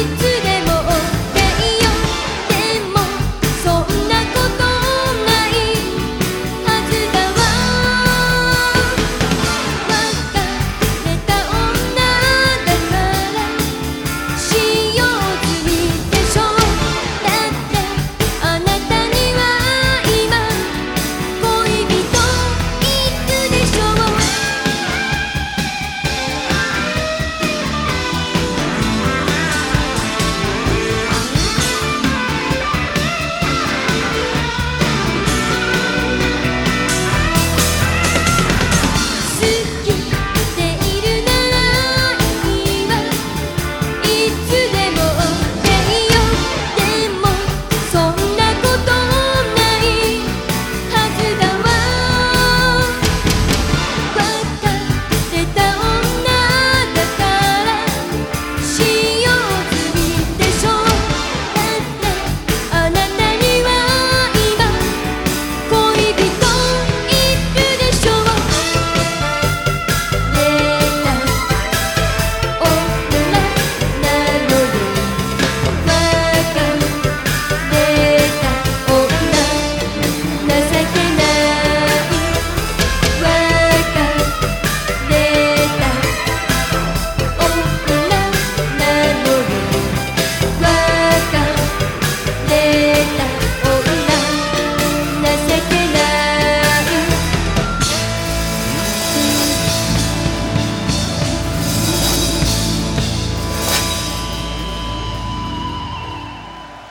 need to